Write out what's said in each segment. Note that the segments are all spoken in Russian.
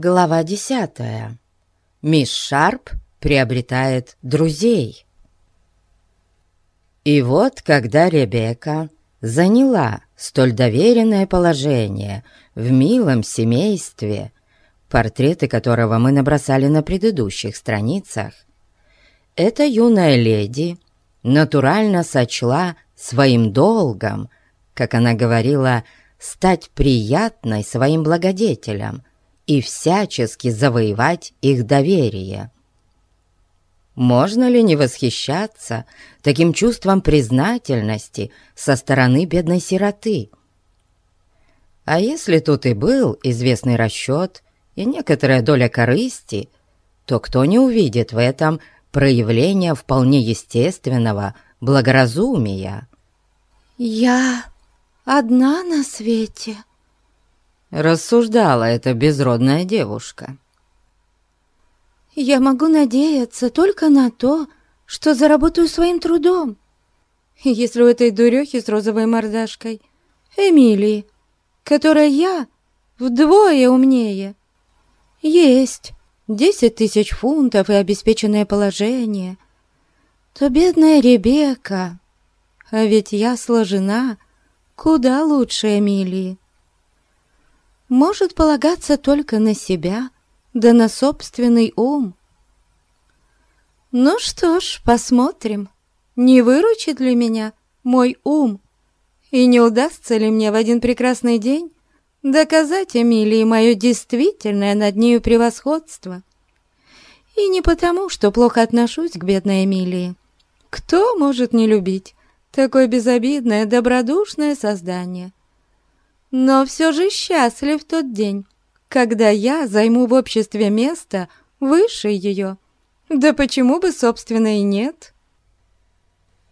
Глава десятая. Мисс Шарп приобретает друзей. И вот, когда Ребекка заняла столь доверенное положение в милом семействе, портреты которого мы набросали на предыдущих страницах, эта юная леди натурально сочла своим долгом, как она говорила, стать приятной своим благодетелям и всячески завоевать их доверие. Можно ли не восхищаться таким чувством признательности со стороны бедной сироты? А если тут и был известный расчет и некоторая доля корысти, то кто не увидит в этом проявление вполне естественного благоразумия? «Я одна на свете», рассуждала эта безродная девушка. «Я могу надеяться только на то, что заработаю своим трудом. Если у этой дурехи с розовой мордашкой, Эмилии, которая я вдвое умнее, есть десять тысяч фунтов и обеспеченное положение, то бедная Ребекка, а ведь я сложена куда лучше Эмилии может полагаться только на себя, да на собственный ум. Ну что ж, посмотрим, не выручит ли меня мой ум, и не удастся ли мне в один прекрасный день доказать Эмилии мое действительное над нею превосходство. И не потому, что плохо отношусь к бедной Эмилии. Кто может не любить такое безобидное, добродушное создание? Но все же счастлив тот день, когда я займу в обществе место выше ее. Да почему бы, собственно, и нет?»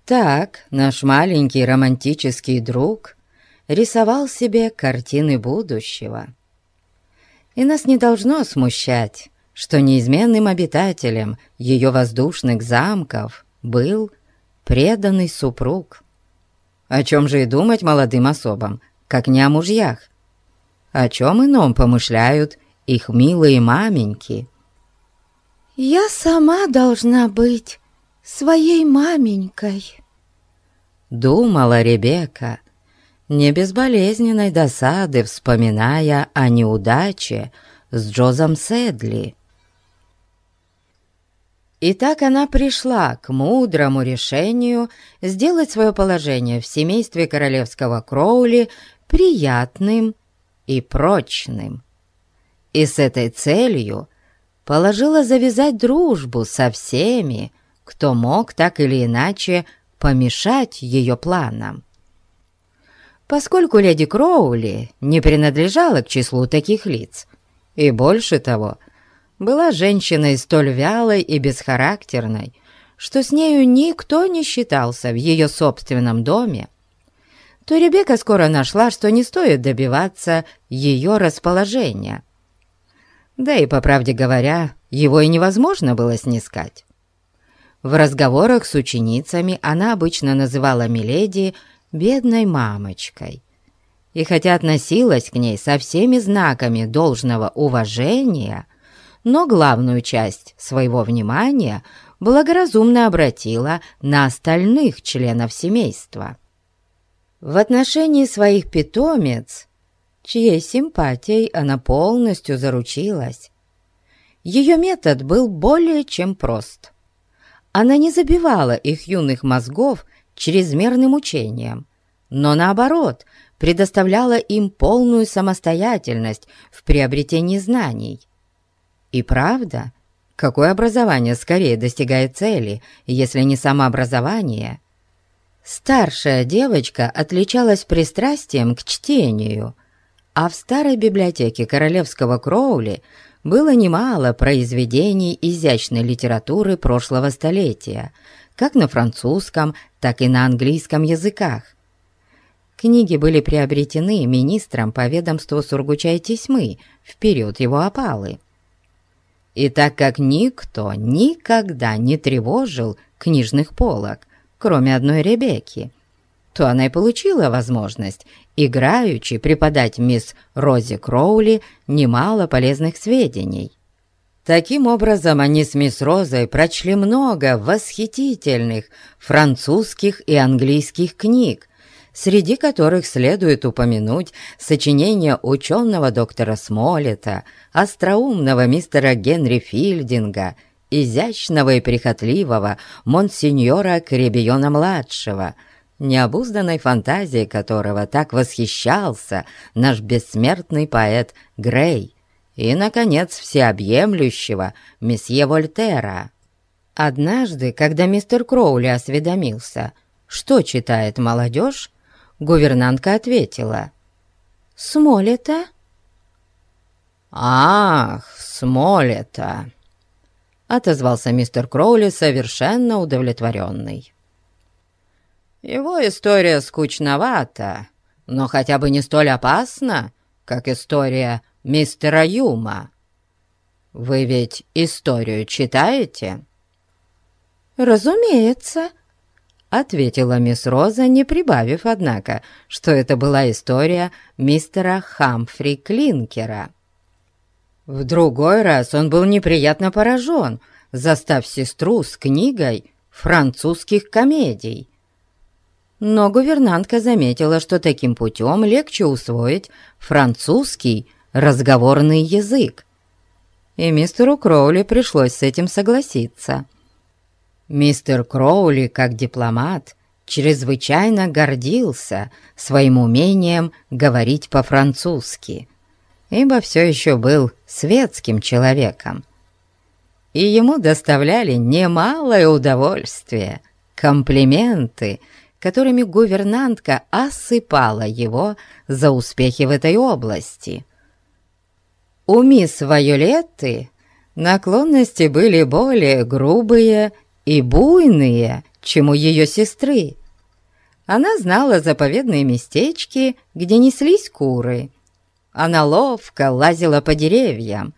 Так наш маленький романтический друг рисовал себе картины будущего. И нас не должно смущать, что неизменным обитателем ее воздушных замков был преданный супруг. О чем же и думать молодым особам, как не о мужьях. О чем ином помышляют их милые маменьки. «Я сама должна быть своей маменькой», — думала Ребекка, не без болезненной досады вспоминая о неудаче с Джозом Седли. И так она пришла к мудрому решению сделать свое положение в семействе королевского Кроули приятным и прочным. И с этой целью положила завязать дружбу со всеми, кто мог так или иначе помешать ее планам. Поскольку леди Кроули не принадлежала к числу таких лиц, и больше того, была женщиной столь вялой и бесхарактерной, что с нею никто не считался в ее собственном доме, то Ребекка скоро нашла, что не стоит добиваться ее расположения. Да и, по правде говоря, его и невозможно было снискать. В разговорах с ученицами она обычно называла Миледи «бедной мамочкой». И хотя относилась к ней со всеми знаками должного уважения, но главную часть своего внимания благоразумно обратила на остальных членов семейства. В отношении своих питомец, чьей симпатией она полностью заручилась, ее метод был более чем прост. Она не забивала их юных мозгов чрезмерным учением, но наоборот предоставляла им полную самостоятельность в приобретении знаний. И правда, какое образование скорее достигает цели, если не самообразование – Старшая девочка отличалась пристрастием к чтению, а в старой библиотеке королевского Кроули было немало произведений изящной литературы прошлого столетия, как на французском, так и на английском языках. Книги были приобретены министром по ведомству Сургуча и Тесьмы в период его опалы. И так как никто никогда не тревожил книжных полок, кроме одной Ребекки, то она и получила возможность играючи преподать мисс Рози Кроули немало полезных сведений. Таким образом, они с мисс Розой прочли много восхитительных французских и английских книг, среди которых следует упомянуть сочинение ученого доктора Смолета, остроумного мистера Генри Филдинга, изящного и прихотливого монсеньора Кребиона-младшего, необузданной фантазией которого так восхищался наш бессмертный поэт Грей и, наконец, всеобъемлющего месье Вольтера. Однажды, когда мистер Кроули осведомился, что читает молодежь, гувернантка ответила «Смолета». «Ах, Смолета!» — отозвался мистер Кроули, совершенно удовлетворенный. «Его история скучновата, но хотя бы не столь опасна, как история мистера Юма. Вы ведь историю читаете?» «Разумеется», — ответила мисс Роза, не прибавив, однако, что это была история мистера Хамфри Клинкера. В другой раз он был неприятно поражен, застав сестру с книгой французских комедий. Но гувернантка заметила, что таким путем легче усвоить французский разговорный язык. И мистеру Кроули пришлось с этим согласиться. Мистер Кроули, как дипломат, чрезвычайно гордился своим умением говорить по-французски, ибо все еще был светским человеком. И ему доставляли немалое удовольствие, комплименты, которыми гувернантка осыпала его за успехи в этой области – у мисс Вайолетты наклонности были более грубые и буйные, чем у ее сестры. Она знала заповедные местечки, где неслись куры. Она ловко лазила по деревьям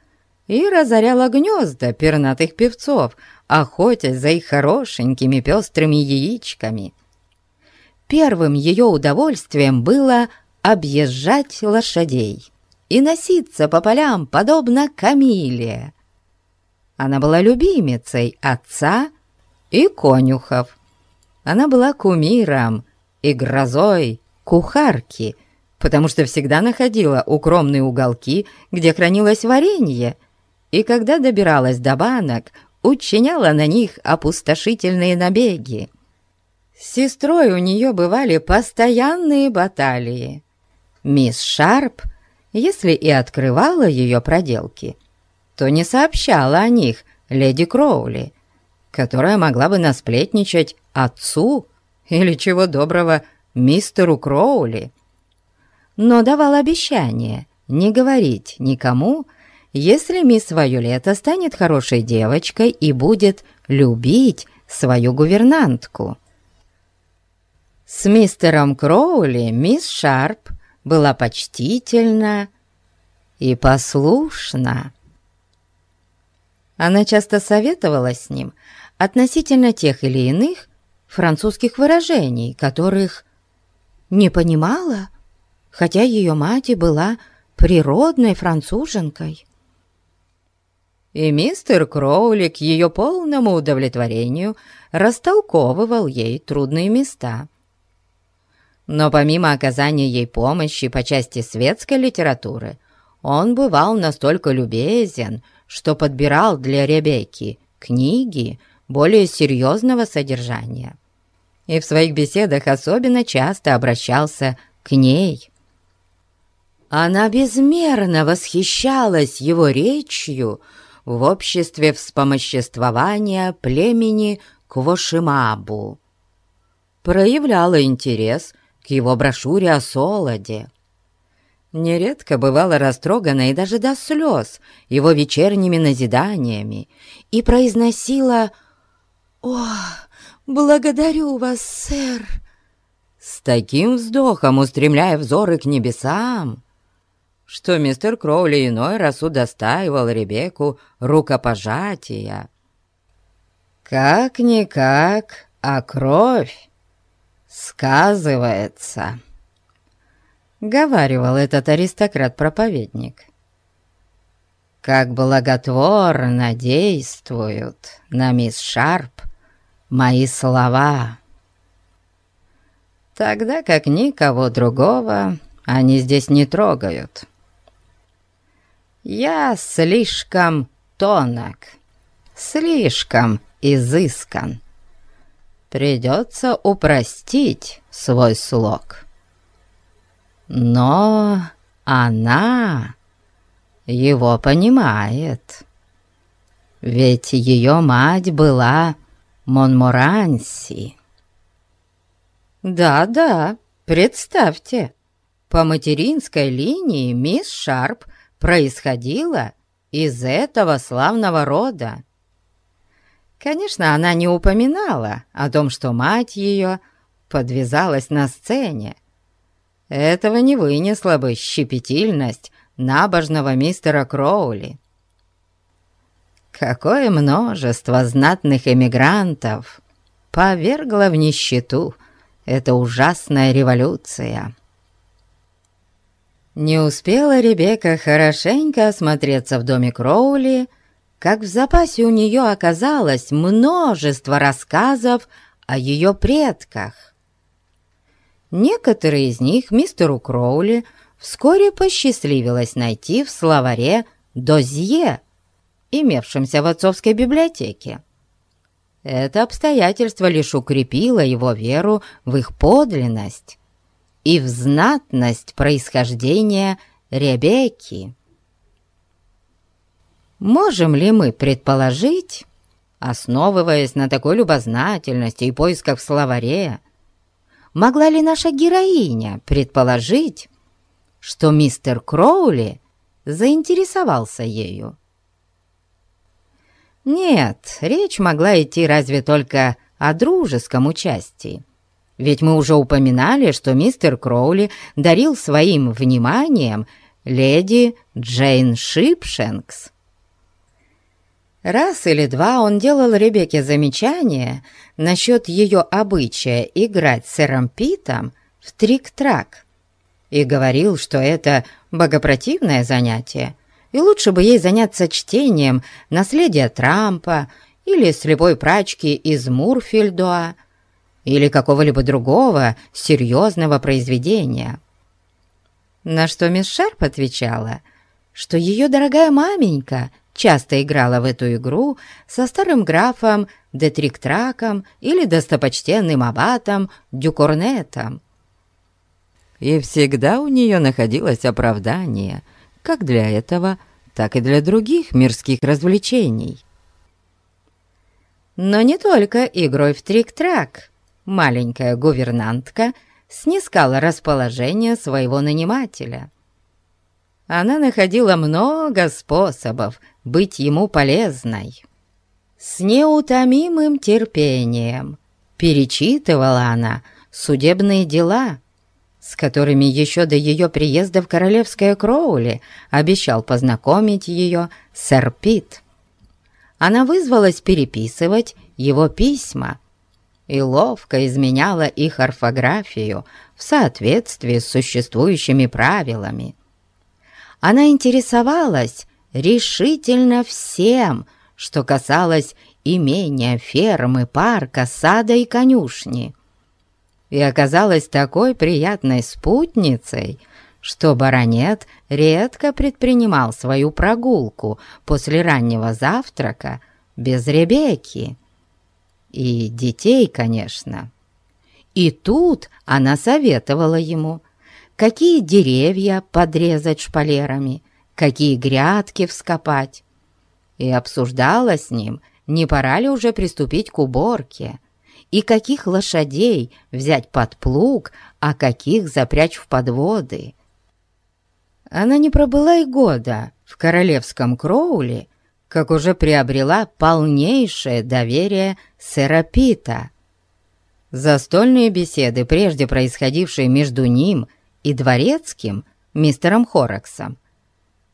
и разоряла гнезда пернатых певцов, охотясь за их хорошенькими пестрыми яичками. Первым ее удовольствием было объезжать лошадей и носиться по полям, подобно Камиле. Она была любимицей отца и конюхов. Она была кумиром и грозой кухарки, потому что всегда находила укромные уголки, где хранилось варенье, и когда добиралась до банок, учиняла на них опустошительные набеги. С сестрой у нее бывали постоянные баталии. Мисс Шарп — если и открывала ее проделки, то не сообщала о них леди Кроули, которая могла бы насплетничать отцу или чего доброго мистеру Кроули, но давала обещание не говорить никому, если мисс Вайолета станет хорошей девочкой и будет любить свою гувернантку. С мистером Кроули мисс Шарп была почтительна и послушна. Она часто советовала с ним относительно тех или иных французских выражений, которых не понимала, хотя ее мать и была природной француженкой. И мистер Кроули ее полному удовлетворению растолковывал ей трудные места – но помимо оказания ей помощи по части светской литературы, он бывал настолько любезен, что подбирал для Ребекки книги более серьезного содержания. И в своих беседах особенно часто обращался к ней. Она безмерно восхищалась его речью в обществе вспомоществования племени Квошимабу, проявляла интерес к его брошюре о солоде. Нередко бывала растрогана и даже до слез его вечерними назиданиями и произносила «О, благодарю вас, сэр!» с таким вздохом устремляя взоры к небесам, что мистер Кроули иной раз удостаивал Ребекку рукопожатия. «Как-никак, а кровь сказывается, — говаривал этот аристократ-проповедник, — как благотворно действуют на мисс Шарп мои слова, тогда как никого другого они здесь не трогают. Я слишком тонок, слишком изыскан. Придется упростить свой слог. Но она его понимает. Ведь ее мать была Монморанси. Да-да, представьте, по материнской линии мисс Шарп происходила из этого славного рода. Конечно, она не упоминала о том, что мать ее подвязалась на сцене. Этого не вынесла бы щепетильность набожного мистера Кроули. Какое множество знатных эмигрантов повергла в нищету эта ужасная революция. Не успела Ребекка хорошенько осмотреться в доме Кроули, как в запасе у нее оказалось множество рассказов о ее предках. Некоторые из них мистеру Кроули вскоре посчастливилось найти в словаре «Дозье», имевшемся в отцовской библиотеке. Это обстоятельство лишь укрепило его веру в их подлинность и в знатность происхождения Ребекки. Можем ли мы предположить, основываясь на такой любознательности и поисках в словаре, могла ли наша героиня предположить, что мистер Кроули заинтересовался ею? Нет, речь могла идти разве только о дружеском участии. Ведь мы уже упоминали, что мистер Кроули дарил своим вниманием леди Джейн Шипшенкс. Раз или два он делал Ребекке замечание насчет ее обычая играть с сэром Питом в трик-трак и говорил, что это богопротивное занятие, и лучше бы ей заняться чтением «Наследия Трампа» или «Слепой прачки из Мурфельдуа» или какого-либо другого серьезного произведения. На что мисс Шарп отвечала, что ее дорогая маменька часто играла в эту игру со старым графом Детриктраком или достопочтенным аббатом Дюкорнетом. И всегда у нее находилось оправдание как для этого, так и для других мирских развлечений. Но не только игрой в трик-трак маленькая гувернантка снискала расположение своего нанимателя. Она находила много способов быть ему полезной. С неутомимым терпением перечитывала она судебные дела, с которыми еще до ее приезда в Королевское Кроули обещал познакомить ее сэр Пит. Она вызвалась переписывать его письма и ловко изменяла их орфографию в соответствии с существующими правилами. Она интересовалась решительно всем, что касалось имения, фермы, парка, сада и конюшни. И оказалась такой приятной спутницей, что баронет редко предпринимал свою прогулку после раннего завтрака без Ребекки. И детей, конечно. И тут она советовала ему, какие деревья подрезать шпалерами, какие грядки вскопать, и обсуждала с ним, не пора ли уже приступить к уборке, и каких лошадей взять под плуг, а каких запрячь в подводы. Она не пробыла и года в королевском Кроуле, как уже приобрела полнейшее доверие сэра Пита. Застольные беседы, прежде происходившие между ним и дворецким, мистером Хораксом,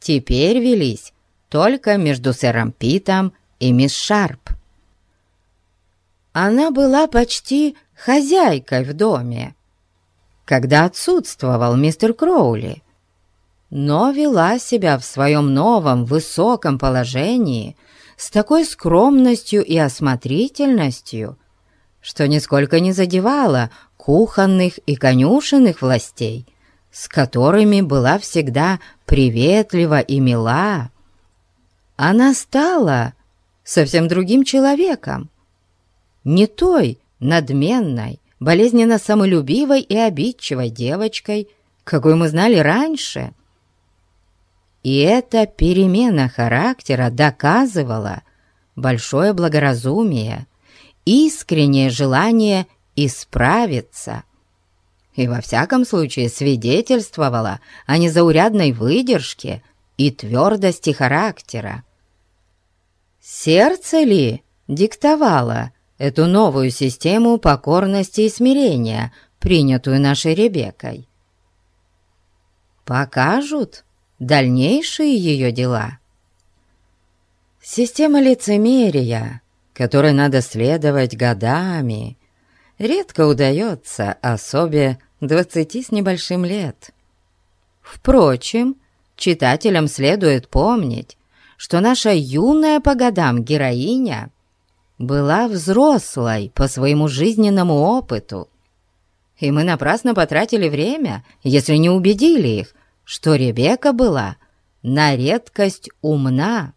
теперь велись только между сэром Питом и мисс Шарп. Она была почти хозяйкой в доме, когда отсутствовал мистер Кроули, но вела себя в своем новом высоком положении с такой скромностью и осмотрительностью, что нисколько не задевала кухонных и конюшенных властей, с которыми была всегда приветлива и мила. Она стала совсем другим человеком, не той надменной, болезненно самолюбивой и обидчивой девочкой, какой мы знали раньше. И эта перемена характера доказывала большое благоразумие, искреннее желание исправиться и во всяком случае свидетельствовала о незаурядной выдержке и твердости характера. Сердце ли диктовало эту новую систему покорности и смирения, принятую нашей Ребеккой? Покажут дальнейшие ее дела. Система лицемерия, которой надо следовать годами, редко удается особе двадцати с небольшим лет. Впрочем, читателям следует помнить, что наша юная по годам героиня была взрослой по своему жизненному опыту, и мы напрасно потратили время, если не убедили их, что Ребекка была на редкость умна.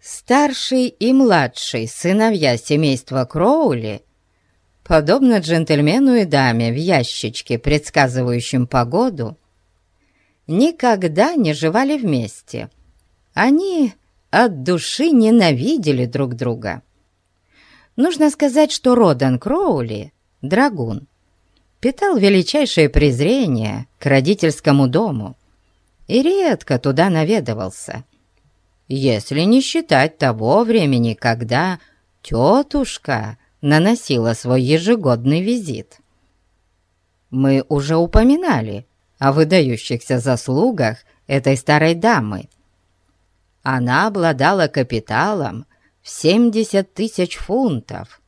Старший и младший сыновья семейства Кроули, подобно джентльмену и даме в ящичке, предсказывающем погоду, никогда не жевали вместе. Они от души ненавидели друг друга. Нужно сказать, что Родан Кроули, драгун, питал величайшее презрение к родительскому дому и редко туда наведывался если не считать того времени, когда тетушка наносила свой ежегодный визит. Мы уже упоминали о выдающихся заслугах этой старой дамы. Она обладала капиталом в 70 тысяч фунтов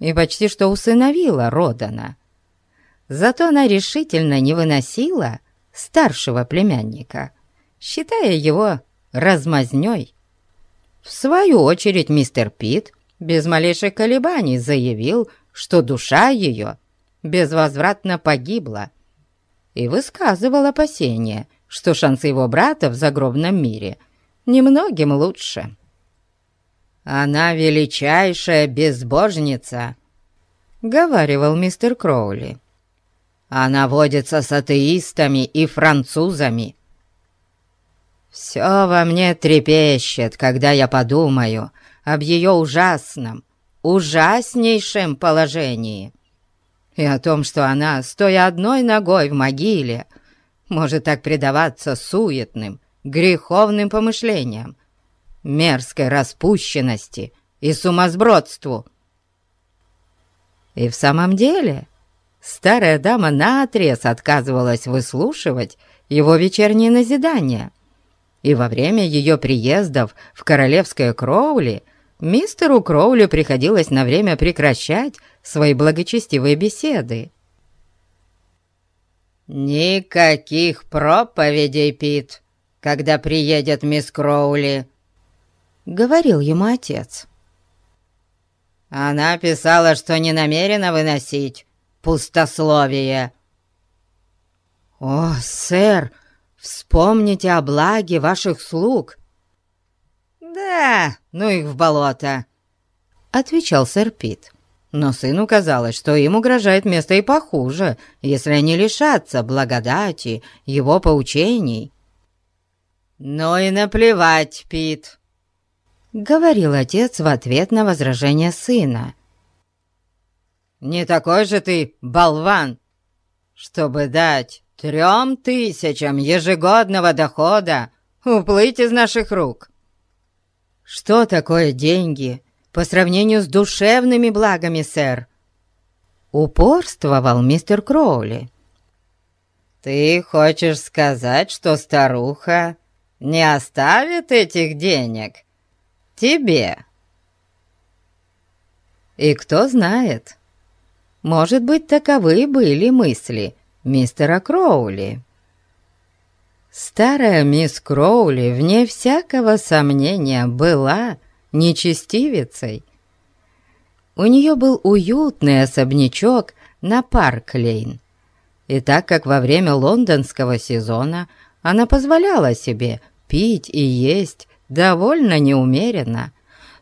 и почти что усыновила Родана. Зато она решительно не выносила старшего племянника, считая его размазнёй. В свою очередь мистер Пит без малейших колебаний заявил, что душа ее безвозвратно погибла и высказывал опасение, что шансы его брата в загробном мире немногим лучше. «Она величайшая безбожница», — говаривал мистер Кроули. «Она водится с атеистами и французами, все во мне трепещет, когда я подумаю об ее ужасном, ужаснейшем положении и о том, что она, стоя одной ногой в могиле, может так предаваться суетным, греховным помышлениям, мерзкой распущенности и сумасбродству. И в самом деле старая дама наотрез отказывалась выслушивать его вечерние назидания — и во время ее приездов в королевское Кроули мистеру Кроули приходилось на время прекращать свои благочестивые беседы. «Никаких проповедей, Пит, когда приедет мисс Кроули», — говорил ему отец. Она писала, что не намерена выносить пустословие. «О, сэр, Вспомните о благе ваших слуг». «Да, ну их в болото», — отвечал сэр Пит. Но сыну казалось, что им угрожает место и похуже, если они лишатся благодати его поучений. «Ну и наплевать, Пит», — говорил отец в ответ на возражение сына. «Не такой же ты болван, чтобы дать трем тысячам ежегодного дохода уплыть из наших рук. Что такое деньги по сравнению с душевными благами, сэр? Упорствовал мистер Кроули. Ты хочешь сказать, что старуха не оставит этих денег тебе? И кто знает, может быть, таковы были мысли мистера Кроули. Старая мисс Кроули, вне всякого сомнения, была нечестивицей. У нее был уютный особнячок на Парк-Лейн. И так как во время лондонского сезона она позволяла себе пить и есть довольно неумеренно,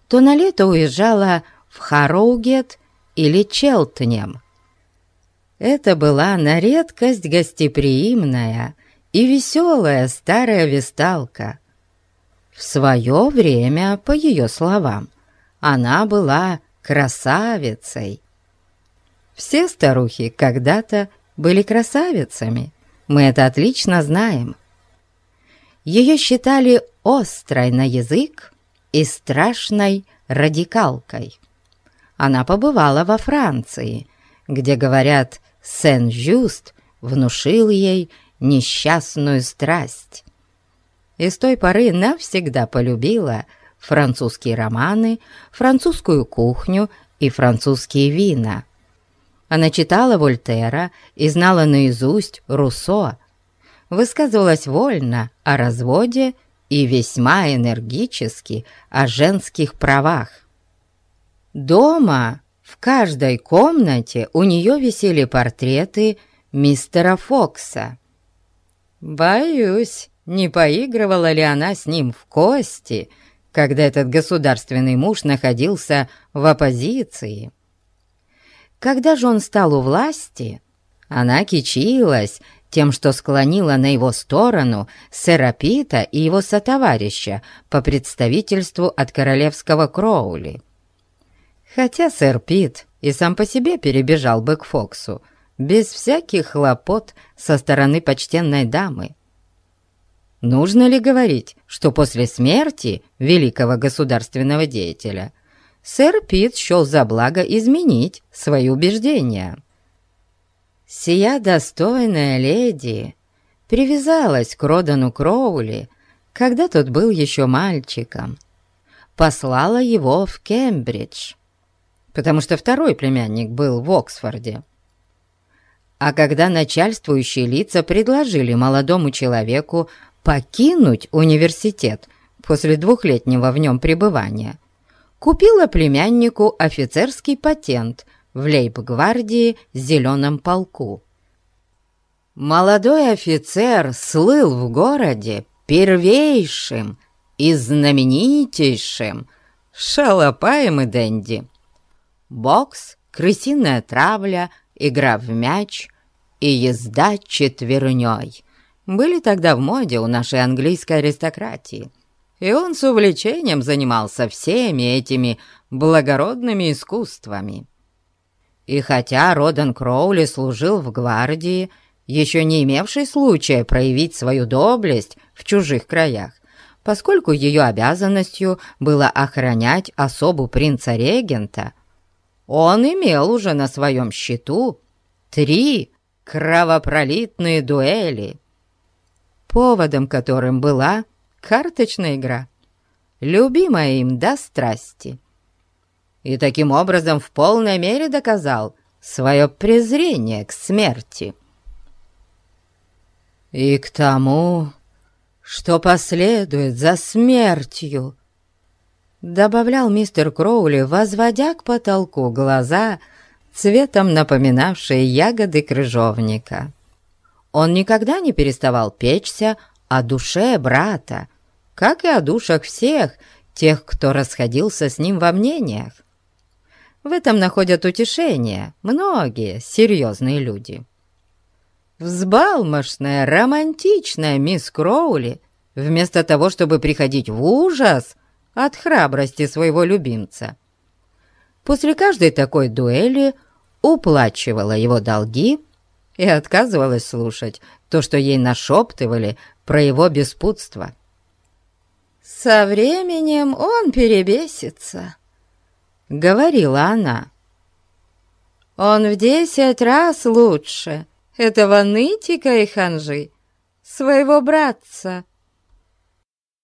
то на лето уезжала в Харроугет или Челтнем. Это была на редкость гостеприимная и веселая старая весталка. В свое время, по ее словам, она была красавицей. Все старухи когда-то были красавицами, мы это отлично знаем. Ее считали острой на язык и страшной радикалкой. Она побывала во Франции, где, говорят, Сен-Жюст внушил ей несчастную страсть. И с той поры навсегда полюбила французские романы, французскую кухню и французские вина. Она читала Вольтера и знала наизусть Руссо, высказывалась вольно о разводе и весьма энергически о женских правах. Дома в каждой комнате у нее висели портреты мистера Фокса. Боюсь, не поигрывала ли она с ним в кости, когда этот государственный муж находился в оппозиции. Когда же он стал у власти, она кичилась тем, что склонила на его сторону сэра Пита и его сотоварища по представительству от королевского Кроули. Хотя сэр Пит и сам по себе перебежал бы к Фоксу, без всяких хлопот со стороны почтенной дамы. Нужно ли говорить, что после смерти великого государственного деятеля сэр Пит счел за благо изменить свои убеждения? Сия достойная леди привязалась к Родану Кроули, когда тот был еще мальчиком, послала его в Кембридж, потому что второй племянник был в Оксфорде. А когда начальствующие лица предложили молодому человеку покинуть университет после двухлетнего в нем пребывания, купила племяннику офицерский патент – в лейб-гвардии зеленом полку. Молодой офицер слыл в городе первейшим и знаменитейшим шалопаем и денди. Бокс, крысиная травля, игра в мяч и езда четверней были тогда в моде у нашей английской аристократии, и он с увлечением занимался всеми этими благородными искусствами. И хотя Родан Кроули служил в гвардии, еще не имевший случая проявить свою доблесть в чужих краях, поскольку ее обязанностью было охранять особу принца-регента, он имел уже на своем счету три кровопролитные дуэли, поводом которым была карточная игра, любимая им до страсти и таким образом в полной мере доказал свое презрение к смерти. И к тому, что последует за смертью, добавлял мистер Кроули, возводя к потолку глаза, цветом напоминавшие ягоды крыжовника. Он никогда не переставал печься о душе брата, как и о душах всех тех, кто расходился с ним во мнениях. В этом находят утешение многие серьезные люди. Взбалмошная, романтичная мисс Кроули, вместо того, чтобы приходить в ужас от храбрости своего любимца, после каждой такой дуэли уплачивала его долги и отказывалась слушать то, что ей нашептывали про его беспутство. «Со временем он перебесится», — говорила она. «Он в десять раз лучше этого нытика и ханжи, своего братца».